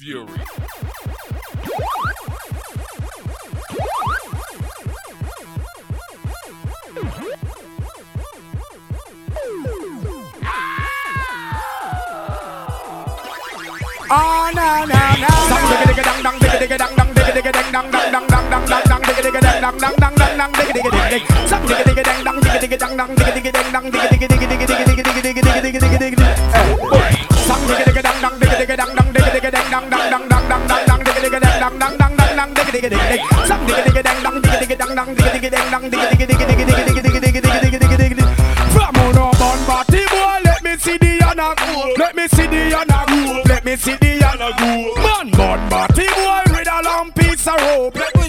Fury. Oh no no no. Dang digga digga dang dang digga digga dang dang digga digga dang dang dang dang dang dang dang dang digga digga dang dang dang dang dang dang digga digga digga digga. Sang digga digga dang dang digga digga dang dang digga digga dang dang digga digga digga digga digga digga digga digga digga digga digga digga. Sang digga digga dang dang digga digga dang dang dang dang dang dang digga digga dang dang dang dang dang digga digga digga digga. Digga dang dang digga digga dang dang digga digga digga digga digga digga digga digga digga digga digga digga digga digga. Let me see the honor group. Let me see the honor group. Man, man, body boy with a long piece of rope. Let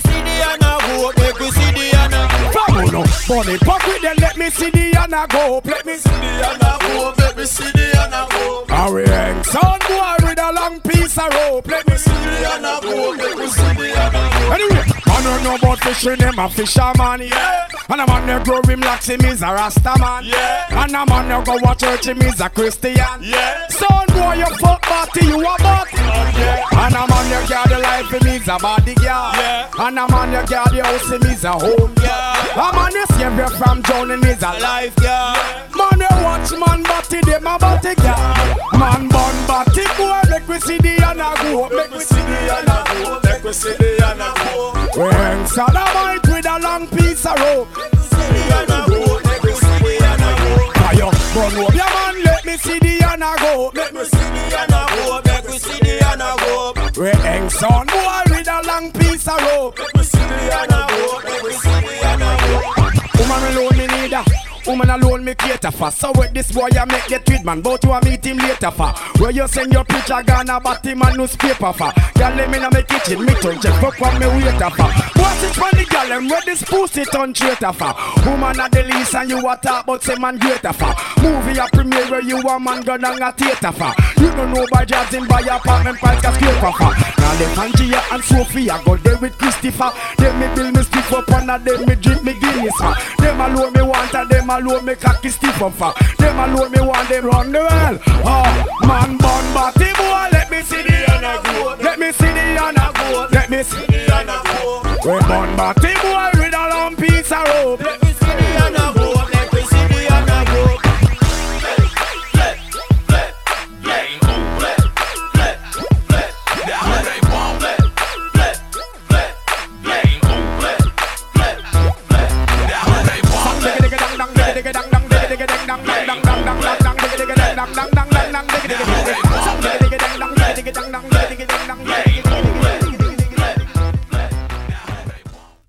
bunny pop with them. Let me see the honor group. Let me see the honor group. Let me see the honor group. Harry Heng, son boy with a long piece of rope. Let me see the honor group. Let me see the honor group. Anyway, I don't know about fishing, him a fisherman, yeah. And a man that grow him like him is a rasta man, yeah. And a man that go watch church him is a Christian, yeah. Son boy, you fuck party, you a butt, yeah. And a man that guard the life him is a body girl, yeah. And a man that guard the house him is a home girl. A man save you from drowning is a life girl. Man that watch man body, them a body girl. Man born body boy, make we see the honor go, make we see the honor go, make we see the honor go. We hang sodomite with a long piece of rope. Fire, burn up your man, let me see the honor go. Make me see the honor go, make me see the honor go. We hang son boy with a long piece of rope. Make me see the honor go, Woman alone me cater for. So with this boy I make get with man But you a meet him later for. Where you send your picture gonna bat him and newspaper for. Girl let me in my kitchen Me turn check fuck what me waiter for. What's it funny girl where this pussy turn traitor for. Woman a the least and you a talk but say man greater for. Movie a premiere where you a man go down a theater for. You don't know by jobs in buy apartment price gas scraper for. Now the Angia and Sophia go there with Christopher. Them me build me stiff up and a them me drink me Guinness for Them alone me want and them alone me cocky stiff up for Them alone me want them run the world. Oh man born body boy let me see the honor go Let me see the honor go Let me see the honor go We born body boy with a long piece of rope dang dang dang dang dang